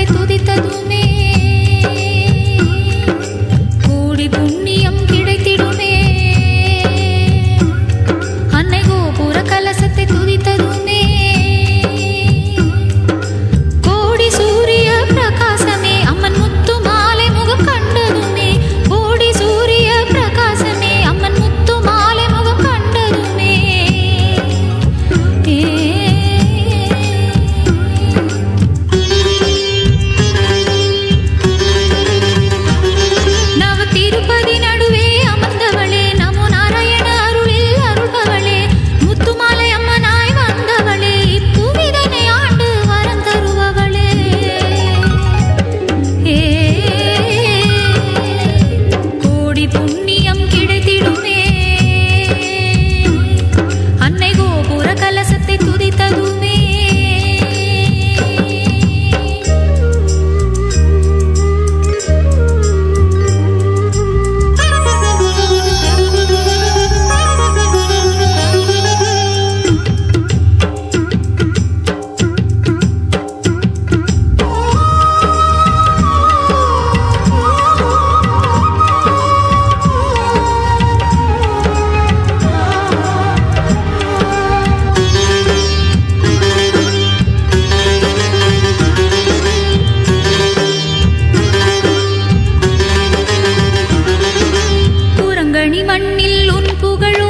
तुदित तुमे மண்ணில் உன் புகழ்